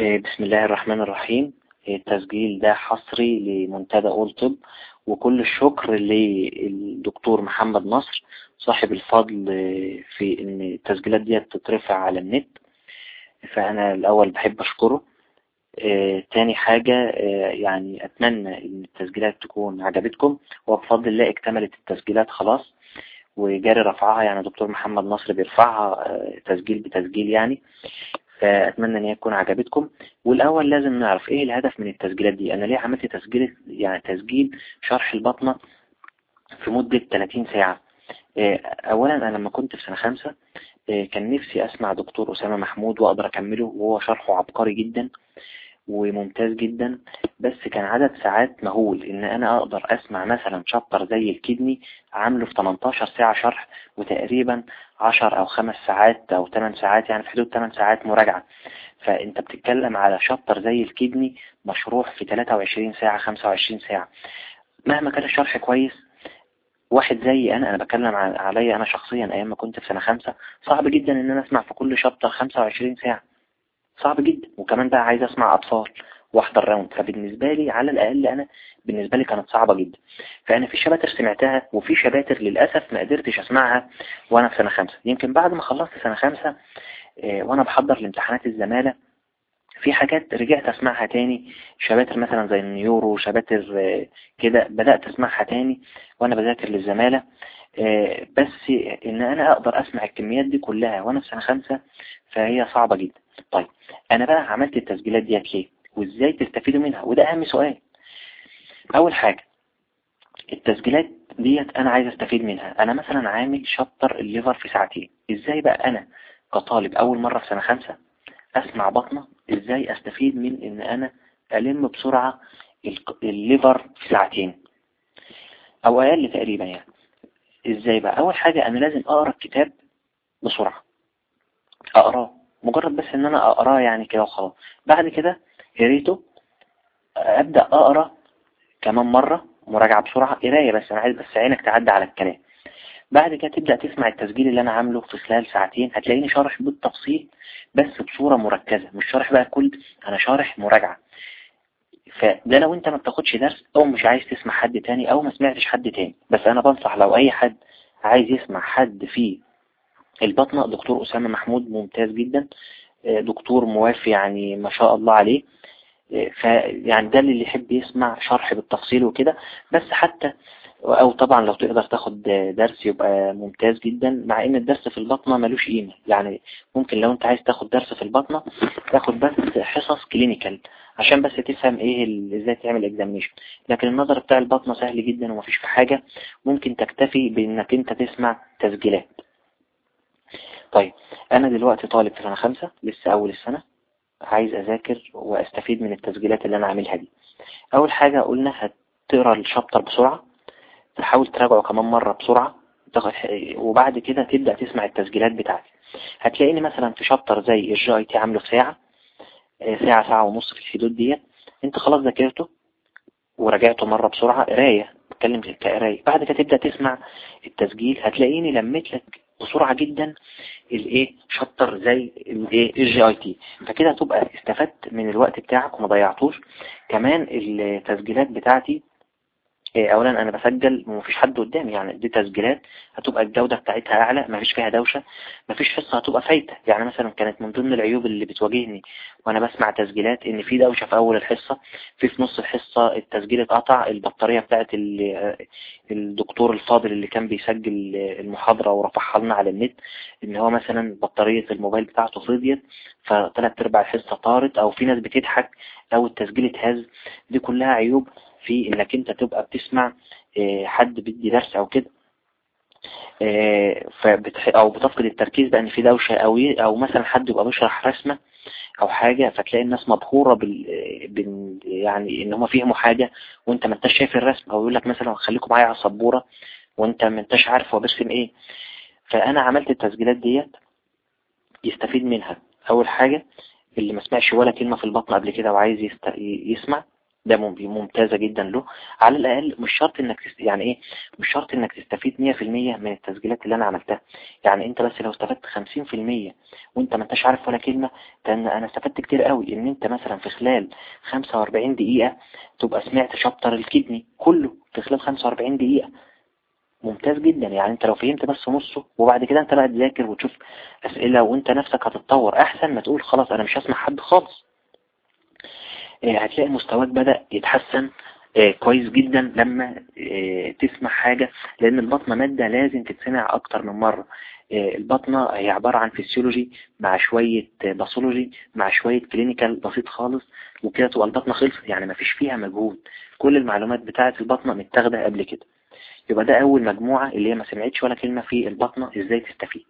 آه، بسم الله الرحمن الرحيم. التسجيل ده حصري لمنتدى أول طب. وكل الشكر للدكتور محمد نصر صاحب الفضل آه، في إن التسجيلات دي تترفع على النت. فأنا الأول بحب أشكره. تاني حاجة يعني أتمنى إن التسجيلات تكون عجبتكم. وبفضل الله اكتملت التسجيلات خلاص. وجاري رفعها يعني دكتور محمد نصر بيرفعها تسجيل بتسجيل يعني. فأتمنى أن هي تكون عجبتكم. والأول لازم نعرف إيه الهدف من التسجيلات دي. أنا ليه عملت تسجيل يعني تسجيل شرح البطنة في مدة 30 ساعة؟ آه، أولا أنا لما كنت في سنة خمسة آه، كان نفسي أسمع دكتور أسامة محمود وأقدر أكمله وهو شرحه عبقري جدا. وممتاز جدا بس كان عدد ساعات مهول. إن أنا أقدر أسمع مثلا شابتر زي الكدني عامله في 18 ساعة شرح وتقريبا 10 أو 5 ساعات أو 8 ساعات يعني في حدود 8 ساعات مراجعة. فأنت بتتكلم على chapter زي ال kidney مشروح في 23 ساعة 25 ساعة. مهما كان الشرح كويس واحد زي أنا أنا بتكلم عليا أنا شخصيا أيام ما كنت في سنة خمسة صعب جدا إن أنا أسمع في كل chapter 25 ساعة. صعب جدا. وكمان بقى عايز أسمع اطفال وأحضر round فبالنسبة لي على الأقل أنا بالنسبة لي كانت صعبة جدا. فأنا في شباتر سمعتها وفي شباتر للأسف ما قدرتش أسمعها وأنا في سنة خمسة. يمكن بعد ما خلصت سنة خمسة آه، وأنا بحضر لامتحانات الزمالة في حاجات رجعت أسمعها تاني. شباتر مثلا زي النيورو شباتر آه، كده بدأت أسمعها تاني وأنا بذاكر للزمالة. آه، بس إن أنا أقدر أسمع الكميات دي كلها وأنا في سنة خمسة فهي صعبة جدا. طيب أنا بقى عملت التسجيلات ديت ليه؟ وإزاي تستفيدوا منها؟ وده أهم سؤال. أول حاجة التسجيلات ديت أنا عايز أستفيد منها. أنا مثلا عامل chapter ال liver في ساعتين. إزاي بقى أنا كطالب أول مرة في سنة خمسة أسمع بطنة؟ إزاي أستفيد من إن أنا ألم بسرعة ال liver في ساعتين؟ أو أقل تقريبا يعني. إزاي بقى؟ أول حاجة أنا لازم أقرأ الكتاب بسرعة. أقراه. مجرد بس إن أنا اقراه يعني كده وخلاص. بعد كده يا ريته أبدأ أقرأ كمان مرة مراجعة بسرعة قراية بس أنا عايز بس عينك تعدي على الكلام. بعد كده تبدأ تسمع التسجيل اللي أنا عامله في خلال ساعتين. هتلاقيني شارح بالتفصيل بس بصورة مركزة مش شارح بقى كل أنا شارح مراجعة. فده لو أنت ما بتاخدش درس أو مش عايز تسمع حد تاني أو ما سمعتش حد تاني بس أنا بنصح لو أي حد عايز يسمع حد فيه البطنة دكتور أسامة محمود ممتاز جدا. آه، دكتور موافي يعني ما شاء الله عليه. آه، فيعني ده اللي يحب يسمع شرح بالتفصيل وكده. بس حتى أو طبعا لو تقدر تاخد درس يبقى ممتاز جدا مع إن الدرس في البطنة ملوش قيمة. يعني ممكن لو أنت عايز تاخد درس في البطنة تاخد بس حصص clinical عشان بس تفهم إيه إزاي تعمل examination لكن النظر بتاع البطنة سهل جدا ومفيش في حاجة. ممكن تكتفي بإنك أنت تسمع تسجيلات. طيب أنا دلوقتي طالب في سنة خمسة لسه أول السنة عايز أذاكر وأستفيد من التسجيلات اللي أنا عاملها دي. أول حاجة قلنا هتقرأ الشابتر بسرعة تحاول تراجعه كمان مرة بسرعة وبعد كده تبدأ تسمع التسجيلات بتاعتي هتلاقيني مثلا في شابتر زي الجي تي عامله في ساعة آه، ساعة ساعة ونص في الحدود ديت. أنت خلاص ذاكرته وراجعته مرة بسرعة قراية بتكلم كقراية. بعد كده تبدأ تسمع التسجيل هتلاقيني لميت لك بسرعة جدا الإيه؟ chapter زي الإيه؟ ال GIT. فكده هتبقى استفدت من الوقت بتاعك وما ضيعتوش. كمان التسجيلات بتاعتي اولا أنا بسجل ومفيش حد قدامي يعني دي تسجيلات هتبقى الجودة بتاعتها أعلى مفيش فيها دوشة مفيش حصة هتبقى فايتة. يعني مثلا كانت من ضمن العيوب اللي بتواجهني وأنا بسمع تسجيلات إن في دوشة في أول الحصة في في نص الحصة التسجيل اتقطع البطارية بتاعت الدكتور الفاضل اللي كان بيسجل المحاضرة ورفعها لنا على النت إن هو مثلا بطارية الموبايل بتاعته فضيت فثلاث ارباع الحصة طارت أو في ناس بتضحك أو التسجيل اتهز. دي كلها عيوب في إنك أنت تبقى بتسمع آه، حد بيدي درس أو كده آه،. أو بتفقد التركيز بان في دوشة أو أو مثلا حد يبقى بيشرح رسمة أو حاجة فتلاقي الناس مبهورة بال... بال... يعني إن هم فهموا حاجة وأنت ما أنتش شايف الرسم أو يقول لك مثلا خليكم معايا على السبورة وأنت ما أنتش عارف هو بيرسم إيه فأنا عملت التسجيلات ديت يستفيد منها أول حاجة اللي ما سمعش ولا كلمة في البطن قبل كده وعايز يست... يسمع ده ممتازة جدا له. على الأقل مش شرط تست... يعني إيه؟ مش شرط إنك تستفيد 100% من التسجيلات اللي أنا عملتها. يعني أنت بس لو استفدت 50% وأنت ما أنتش عارف ولا كلمة أنا استفدت كتير قوي إن أنت مثلا في خلال 45 دقيقة تبقى سمعت شابتر الكدني كله في خلال 45 دقيقة. ممتاز جدا. يعني أنت لو فهمت بس نصه وبعد كده أنت بقى تذاكر وتشوف أسئلة وأنت نفسك هتتطور أحسن ما تقول خلاص أنا مش هسمع حد خالص. هتلاقي مستواك بدأ يتحسن آه، كويس جدا لما آه، تسمع حاجة لأن البطنة مادة لازم تتسمع أكتر من مرة. البطنة هي عبارة عن فيسيولوجي مع شوية pathology مع شوية clinical بسيط خالص وكده تبقى البطنة خلصت يعني ما فيش فيها مجهود. كل المعلومات بتاعة البطنة متاخدة قبل كده. يبقى ده أول مجموعة اللي هي ما سمعتش ولا كلمة في البطنة إزاي تستفيد.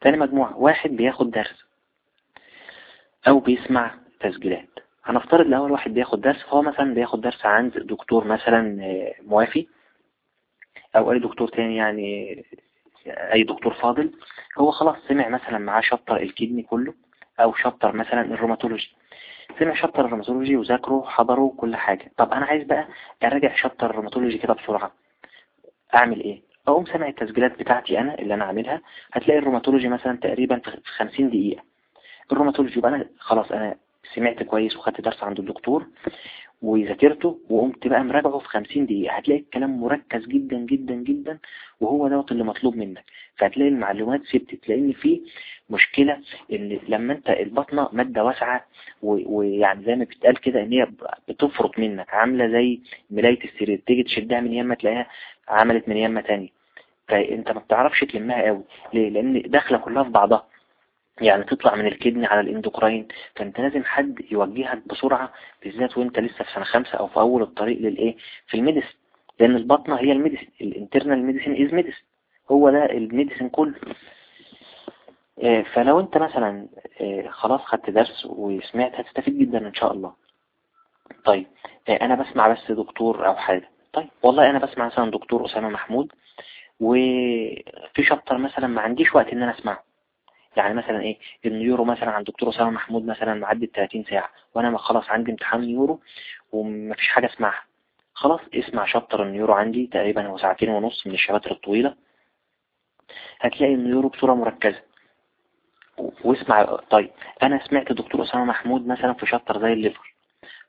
تاني مجموعة واحد بياخد درس أو بيسمع تسجيلات. هنفترض الأول واحد بياخد درس فهو مثلا بياخد درس عند دكتور مثلا آه، موافي أو أي دكتور تاني يعني آه، أي دكتور فاضل هو خلاص سمع مثلا معاه chapter ال kidney كله أو chapter مثلا ال rheumatology. سمع chapter ال rheumatology وذاكره حضره كل حاجة. طب أنا عايز بقى أراجع chapter ال rheumatology كده بسرعة. أعمل إيه؟ أقوم سمع التسجيلات بتاعتي أنا اللي أنا عاملها. هتلاقي ال rheumatology مثلا تقريبا في 50 دقيقة. ال rheumatology يبقى أنا خلاص أنا سمعت كويس وخدت درس عند الدكتور وذاكرته وقمت بقى مراجعه في 50 دقيقة. هتلاقي الكلام مركز جدا جدا جدا وهو دوت اللي مطلوب منك. فهتلاقي المعلومات ثبتت لأن في مشكلة إن لما أنت البطنة مادة واسعة ويعني زي ما بتقال كده إن هي بتفرط منك. عاملة زي ملاية السرير. تيجي تشدها من يمة تلاقيها عملت من يمة تانية. فأنت ما بتعرفش تلمها قوي. ليه؟ لأن داخلة كلها في بعضها. يعني تطلع من ال kidney على ال endocrine فانت لازم حد يوجهك بسرعة بالذات وأنت لسه في سنة خمسة أو في أول الطريق للإيه؟ في ال medicine لأن البطنة هي ال medicine ال internal medicine is medicine هو ده ال medicine كله. آه، فلو أنت مثلا آه، خلاص خدت درس وسمعت هتستفيد جدا إن شاء الله. طيب آه، أنا بسمع بس دكتور أو حاجة. طيب والله أنا بسمع مثلا دكتور أسامة محمود وفي chapter مثلا ما عنديش وقت إن أنا أسمعه. يعني مثلا إيه ال neuro مثلا عند دكتور أسامة محمود مثلا معدي 30 ساعة وأنا خلاص عندي امتحان neuro ومفيش حاجة أسمعها. خلاص اسمع chapter ال neuro عندي تقريبا هو ساعتين ونص من الشباتر الطويلة. هتلاقي ال neuro بصورة مركزة. واسمع طيب أنا سمعت دكتور أسامة محمود مثلا في شابتر زي الليفر.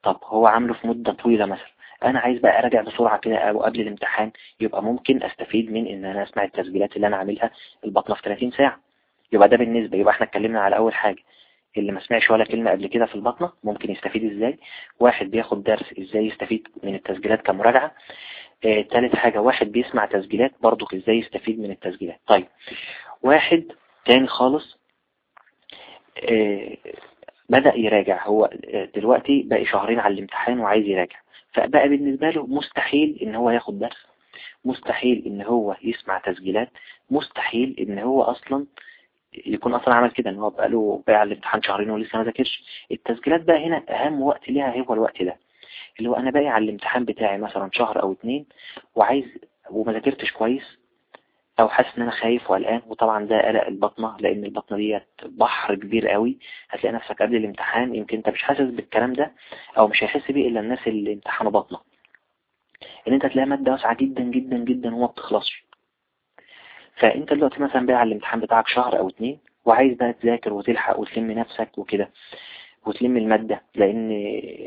طب هو عامله في مدة طويلة مثلا. أنا عايز بقى أراجع بسرعة كده أو قبل الامتحان يبقى ممكن أستفيد من إن أنا أسمع التسجيلات اللي أنا عاملها البطنة في 30 ساعة. يبقى ده بالنسبة يبقى إحنا اتكلمنا على أول حاجة اللي ما سمعش ولا كلمة قبل كده في البطنة ممكن يستفيد إزاي؟ واحد بياخد درس إزاي يستفيد من التسجيلات كمراجعة. آه تالت حاجة واحد بيسمع تسجيلات برضو إزاي يستفيد من التسجيلات. طيب واحد تاني خالص آه بدأ يراجع. هو دلوقتي باقي شهرين على الامتحان وعايز يراجع. فبقى بالنسبة له مستحيل إن هو ياخد درس مستحيل إن هو يسمع تسجيلات مستحيل إن هو أصلا يكون أصلا عمل كده إن هو بقى له باع الامتحان شهرين ولسه ما ذاكرش. التسجيلات بقى هنا أهم وقت ليها هو الوقت ده. اللي هو أنا باقي على الامتحان بتاعي مثلا شهر أو اتنين وعايز وما ذاكرتش كويس أو حاسس إن أنا خايف وقلقان وطبعا ده قلق البطنة لأن البطنة ديت بحر كبير قوي. هتلاقي نفسك قبل الامتحان يمكن أنت مش حاسس بالكلام ده أو مش هيحس بيه إلا الناس اللي امتحنوا بطنة. إن أنت تلاقي مادة واسعة جدا جدا جدا وما بتخلصش. فأنت دلوقتي مثلا بقى على الامتحان بتاعك شهر أو اتنين وعايز بقى تذاكر وتلحق وتلم نفسك وكده وتلم المادة لأن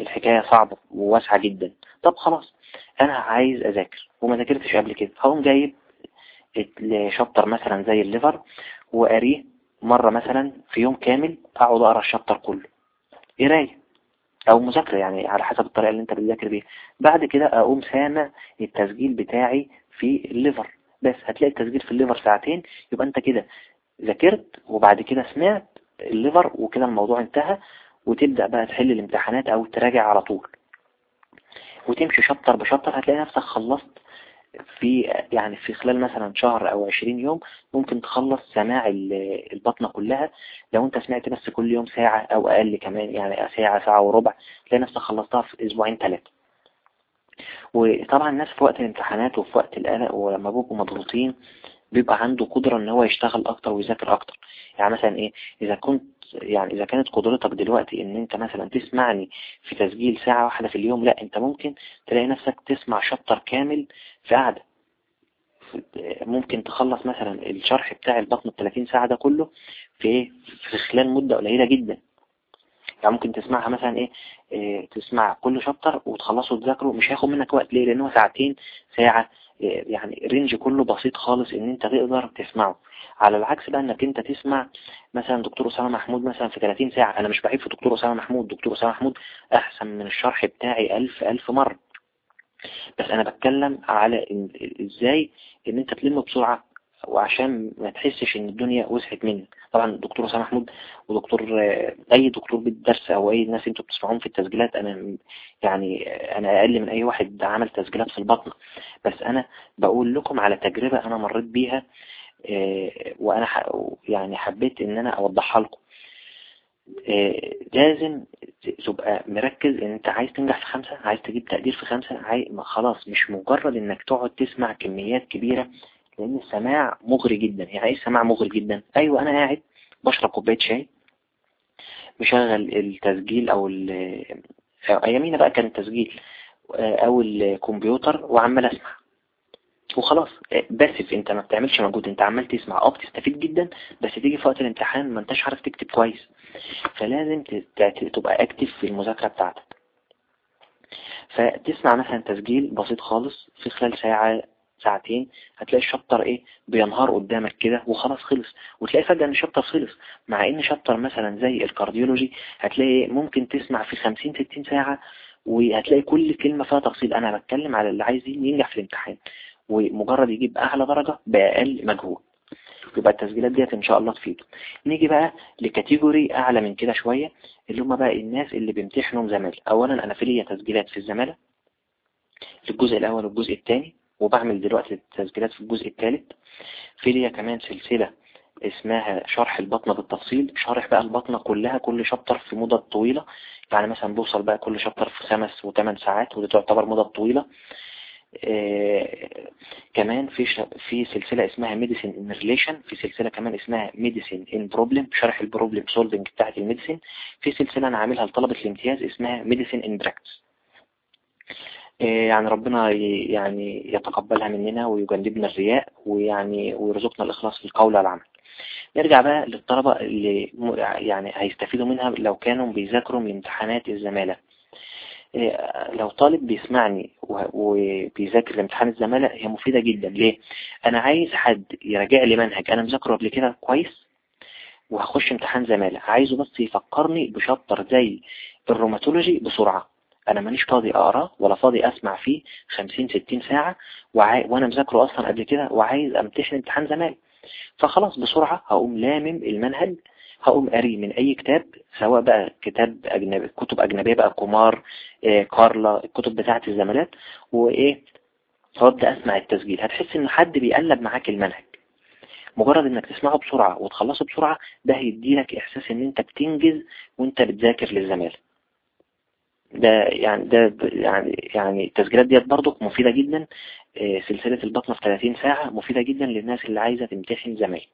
الحكاية صعبة وواسعة جدا. طب خلاص أنا عايز أذاكر وما ذاكرتش قبل كده. هقوم جايب ال chapter مثلا زي ال liver وقاريه مرة مثلا في يوم كامل أقعد أقرأ ال chapter كله. قراية أو مذاكرة يعني على حسب الطريقة اللي أنت بتذاكر بيها. بعد كده أقوم سامع التسجيل بتاعي في ال liver. بس هتلاقي التسجيل في ال liver ساعتين يبقى انت كده ذاكرت وبعد كده سمعت الليفر وكده الموضوع انتهى وتبدأ بقى تحل الامتحانات أو تراجع على طول. وتمشي شطر بشطر هتلاقي نفسك خلصت في يعني في خلال مثلا شهر أو عشرين يوم ممكن تخلص سماع البطنة كلها. لو انت سمعت بس كل يوم ساعة أو أقل كمان يعني ساعة ساعة وربع تلاقي نفسك خلصتها في أسبوعين ثلاثة وطبعا الناس في وقت الامتحانات وفي وقت القلق ولما بيبقوا مضغوطين بيبقى عنده قدرة إن هو يشتغل أكتر ويذاكر أكتر. يعني مثلا إيه؟ إذا كنت يعني إذا كانت قدرتك دلوقتي إن أنت مثلا تسمعني في تسجيل ساعة واحدة في اليوم لأ أنت ممكن تلاقي نفسك تسمع شابتر كامل في قعدة. ممكن تخلص مثلا الشرح بتاع البطن ال 30 ساعة ده كله في إيه؟ في خلال مدة قليلة جدا. يعني ممكن تسمعها مثلا إيه, تسمع كل شابتر وتخلصه وتذاكره. مش هياخد منك وقت. ليه؟ لأنه ساعتين ساعة إيه يعني رينج كله بسيط خالص إن أنت تقدر تسمعه. على العكس بقى إنك أنت تسمع مثلا دكتور أسامة محمود مثلا في 30 ساعة. أنا مش بعيب في دكتور أسامة محمود. دكتور أسامة محمود أحسن من الشرح بتاعي ألف ألف مرة. بس أنا بتكلم على إزاي إن أنت تلم بسرعة وعشان ما تحسش إن الدنيا وسعت منك. طبعا دكتور اسامه محمود ودكتور أي دكتور بالدرس أو أي ناس أنتوا بتسمعون في التسجيلات أنا يعني أنا أقل من أي واحد عمل تسجيلات في البطن. بس أنا بقول لكم على تجربة أنا مريت بيها وأنا يعني حبيت إن أنا أوضحها لكم. لازم تبقى مركز إن أنت عايز تنجح في خمسة عايز تجيب تقدير في خمسة عايز خلاص مش مجرد إنك تقعد تسمع كميات كبيرة لأن السماع مغري جدا. يعني إيه السماع مغري جدا؟ أيوه أنا قاعد بشرب كوباية شاي مشغل التسجيل أو ايامينا بقى كان التسجيل أو الكمبيوتر وعمال أسمع. وخلاص باسف أنت ما بتعملش مجهود أنت عمال تسمع. أه بتستفيد جدا بس تيجي في وقت الامتحان ما أنتش عارف تكتب كويس. فلازم تبقى اكتف في المذاكرة بتاعتك. فتسمع مثلا تسجيل بسيط خالص في خلال ساعة ساعتين هتلاقي الشابتر إيه بينهار قدامك كده وخلاص خلص. وتلاقي فجأة إن الشابتر خلص. مع إن شابتر مثلا زي الكارديولوجي هتلاقي ممكن تسمع في 50 60 ساعة وهتلاقي كل كلمة فيها تفصيل. أنا بتكلم على اللي عايز ينجح في الامتحان. ومجرد يجيب أعلى درجة بأقل مجهود. يبقى التسجيلات ديت إن شاء الله تفيده نيجي بقى لكاتيجوري أعلى من كده شوية اللي هم بقى الناس اللي بيمتحنوا زمالة. اولا أنا في ليا تسجيلات في الزمالة في الجزء الأول والجزء الثاني. وبعمل دلوقتي تسجيلات في الجزء الثالث في ليا كمان سلسلة اسمها شرح البطنة بالتفصيل شرح بقى البطنة كلها كل chapter في مدة طويلة. يعني مثلا بوصل بقى كل chapter في خمس وثمان ساعات ودي تعتبر مدة طويلة. آه كمان في في سلسلة اسمها medicine in relation في سلسلة كمان اسمها medicine in problem شرح ال problem solving بتاعت ال medicine في سلسلة أنا عاملها لطلبة الامتياز اسمها medicine in practice يعني ربنا يعني يتقبلها مننا ويجنبنا الرياء ويعني ويرزقنا الإخلاص في القول والعمل. نرجع بقى للطلبة اللي يعني هيستفيدوا منها لو كانوا بيذاكروا من امتحانات الزمالة. لو طالب بيسمعني وبيذاكر لامتحان الزمالة هي مفيدة جدا. ليه؟ أنا عايز حد يراجع لي منهج. أنا مذاكره قبل كده كويس وهخش امتحان زمالة. عايزه بس يفكرني بشابتر زي ال rheumatology بسرعة. أنا مانيش فاضي أقرأ ولا فاضي أسمع فيه 50 60 ساعة. وأنا مذاكره أصلا قبل كده وعايز أمتحن امتحان زمالة فخلاص بسرعة هقوم لامم المنهج هقوم قاري من أي كتاب سواء بقى كتاب أجنبي كتب أجنبية بقى كومار إيه كلارك الكتب بتاعة الزمالات وإيه وأبدأ أسمع التسجيل. هتحس إن حد بيقلب معاك المنهج. مجرد إنك تسمعه بسرعة وتخلصه بسرعة ده هيديلك إحساس إن أنت بتنجز وأنت بتذاكر للزمالة. ده يعني ده يعني يعني التسجيلات ديت برضك مفيدة جدا سلسلة البطنة في 30 ساعة مفيدة جدا للناس اللي عايزة تمتحن زمالة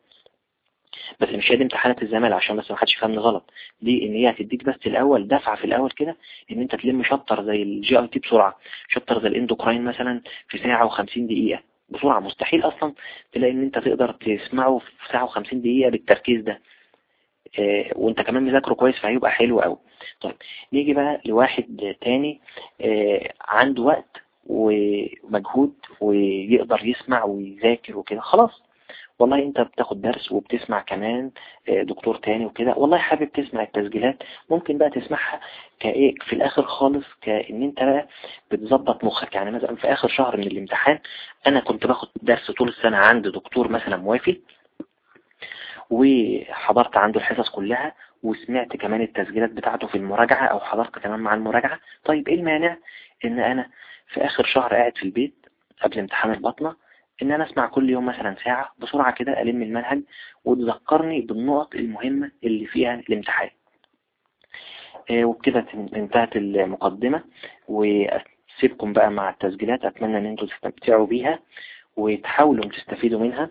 بس مش هي دي امتحانات الزمالة عشان بس ما حدش يفهمني غلط. دي إن هي هتديك بس الأول دفعة في الأول كده إن أنت تلم chapter زي ال GIT بسرعة chapter زي ال endocrine مثلا في ساعة و50 دقيقة. بسرعة مستحيل أصلا تلاقي إن أنت تقدر تسمعه في ساعة و50 دقيقة بالتركيز ده. وانت كمان مذاكره كويس فهيبقى حلو قوي. طيب نيجي بقى لواحد تاني آه عنده وقت ومجهود ويقدر يسمع ويذاكر وكده. خلاص والله انت بتاخد درس وبتسمع كمان دكتور تاني وكده. والله حابب تسمع التسجيلات ممكن بقى تسمعها كإيه في الآخر خالص كإن انت بقى بتظبط مخك. يعني مثلا في آخر شهر من الامتحان أنا كنت باخد درس طول السنة عند دكتور مثلا موافي وحضرت عنده الحصص كلها وسمعت كمان التسجيلات بتاعته في المراجعة أو حضرت كمان مع المراجعة. طيب إيه المانع؟ إن أنا في آخر شهر قاعد في البيت قبل امتحان البطنة إن أنا أسمع كل يوم مثلا ساعة بسرعة كده ألم المنهج وتذكرني بالنقط المهمة اللي فيها الامتحان. وبكده انتهت المقدمة وأسيبكم بقى مع التسجيلات. أتمنى إن أنتوا تستمتعوا بيها وتحاولوا تستفيدوا منها.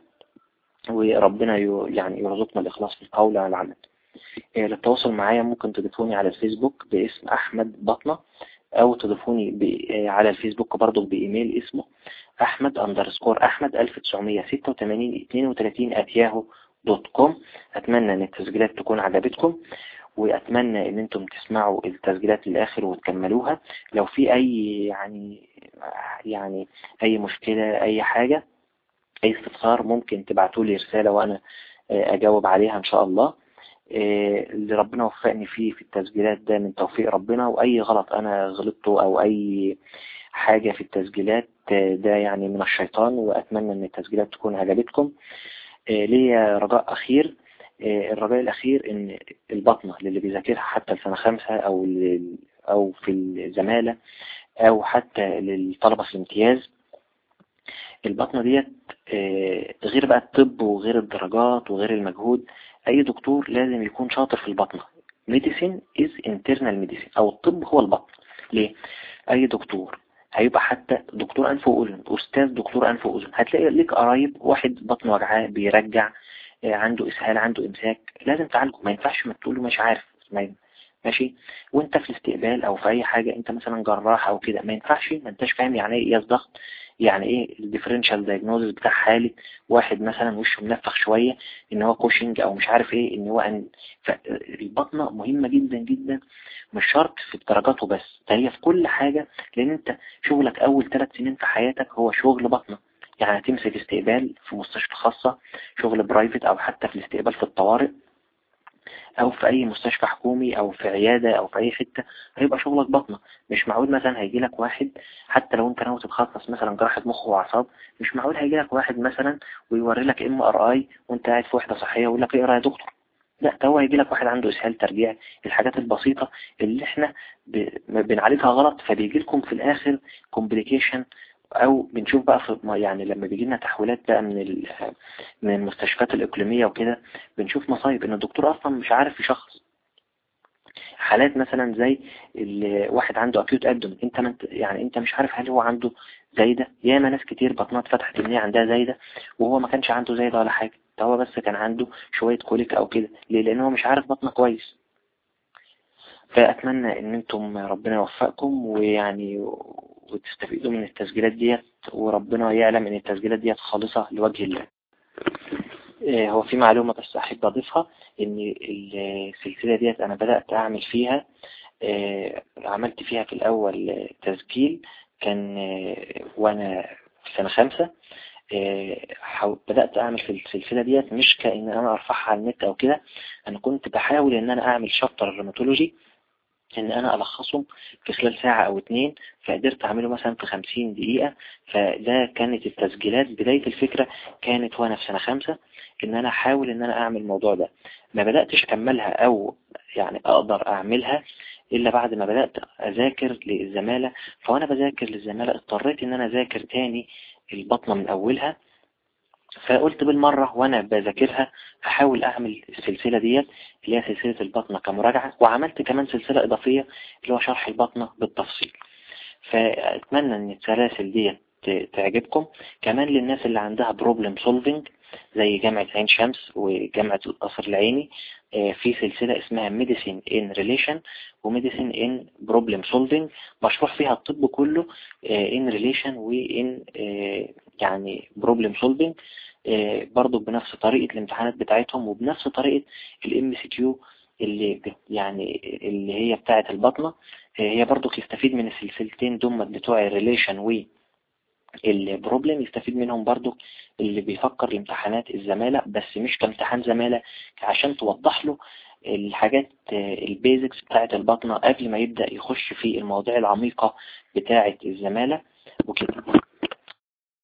وربنا يعني يرزقنا الإخلاص في القول والعمل للتواصل معايا ممكن تضيفوني على الفيسبوك باسم أحمد بطنة أو تضيفوني على الفيسبوك برضو بإيميل اسمه أحمد أندرسكور أحمد 1986 32 أتياهو دوت كوم أتمنى أن التسجيلات تكون عجبتكم وأتمنى أن أنتم تسمعوا التسجيلات للآخر وتكملوها. لو في أي يعني يعني أي مشكلة أي حاجة أي استفسار ممكن تبعتوا لي رسالة وأنا أجاوب عليها إن شاء الله. اللي ربنا وفقني فيه في التسجيلات ده من توفيق ربنا وأي غلط أنا غلطته أو أي حاجة في التسجيلات ده يعني من الشيطان وأتمنى أن التسجيلات تكون عجبتكم. ليا رجاء أخير. الرجاء الأخير أن البطنة للي بيذاكرها حتى لسنة خمسة أو أو في الزمالة أو حتى للطلبة في الامتياز. البطنة ديت غير بقى الطب وغير الدرجات وغير المجهود أي دكتور لازم يكون شاطر في البطنة. Medicine is internal medicine أو الطب هو البطن. ليه؟ أي دكتور هيبقى حتى دكتور أنف وأذن أستاذ دكتور أنف وأذن هتلاقي ليك قرايب واحد بطن وجعاه بيرجع عنده إسهال عنده إمساك لازم تعالجه. ما ينفعش ما تقول له مش عارف ماشي؟ وأنت في الاستقبال أو في أي حاجة أنت مثلا جراح أو كده ما ينفعش ما أنتش فاهم يعني إيه قياس ضغط يعني إيه ال differential diagnosis بتاع حالة واحد مثلا وشه منفخ شوية إن هو كوشنج أو مش عارف إيه إن هو ان البطنة مهمة جدا جدا مش شرط في الدرجات وبس ده هي في كل حاجة لأن أنت شغلك أول ثلاث سنين في حياتك هو شغل بطنة. يعني هتمسك استقبال في مستشفى خاصة شغل private أو حتى في الاستقبال في الطوارئ. أو في أي مستشفى حكومي أو في عيادة أو في أي حتة هيبقى شغلك بطنة مش معقول مثلا هيجي لك واحد حتى لو أنت ناوي تتخصص مثلا جراحة مخ وأعصاب مش معقول هيجي لك واحد مثلا ويوري لك MRI وأنت قاعد في وحدة صحية ويقول لك اقرأ يا دكتور. لا ده هو هيجي لك واحد عنده إسهال ترجيع الحاجات البسيطة اللي إحنا بنعالجها غلط فبيجي لكم في الآخر complication أو بنشوف بقى في يعني لما بيجي لنا تحويلات بقى من من المستشفيات الإقليمية وكده بنشوف مصايب. إن الدكتور أصلا مش عارف يشخص. حالات مثلا زي واحد عنده acute abdomen أنت يعني أنت مش عارف هل هو عنده زايدة. ياما ناس كتير بطنها اتفتحت هي عندها زايدة وهو ما كانش عنده زايدة ولا حاجة. ده هو بس كان عنده شوية colic أو كده. ليه؟ لأن هو مش عارف بطنه كويس. فأتمنى إن أنتم ربنا يوفقكم ويعني وتستفيدوا من التسجيلات ديت وربنا يعلم إن التسجيلات ديت خالصة لوجه الله. هو في معلومة بس أحب أضيفها إن السلسلة ديت أنا بدأت أعمل فيها عملت فيها في الأول تسجيل كان وأنا في سنة خمسة. بدأت أعمل في السلسلة ديت مش كأن أنا أرفعها على النت أو كده أنا كنت بحاول إن أنا أعمل شابتر الرماتولوجي إن أنا الخصهم في خلال ساعة أو اتنين فقدرت أعمله مثلا في خمسين دقيقة. فده كانت التسجيلات بداية الفكرة كانت وأنا في سنة خمسة إن أنا أحاول إن أنا أعمل الموضوع ده. ما بدأتش أكملها أو يعني أقدر أعملها إلا بعد ما بدأت أذاكر للزمالة. فوأنا بذاكر للزمالة اضطريت إن أنا أذاكر تاني البطنة من أولها. فقلت بالمرة وأنا بذاكرها احاول أعمل السلسلة ديت اللي هي سلسلة البطنة كمراجعة وعملت كمان سلسلة إضافية اللي هو شرح البطنة بالتفصيل. فأتمنى إن السلاسل ديت تعجبكم. كمان للناس اللي عندها problem solving زي جامعة عين شمس وجامعة القصر العيني في سلسلة اسمها medicine in relation و medicine in problem solving مشروح فيها الطب كله in relation و in يعني problem solving برضو بنفس طريقة الامتحانات بتاعتهم وبنفس طريقة ال MCQ اللي يعني اللي هي بتاعة البطنة. هي برضو يستفيد من السلسلتين دول بتوع ال relation و ال problem يستفيد منهم برضو اللي بيفكر الامتحانات الزمالة بس مش كامتحان زمالة عشان توضح له الحاجات ال basics بتاعة البطنة قبل ما يبدأ يخش في المواضيع العميقة بتاعة الزمالة. وكده.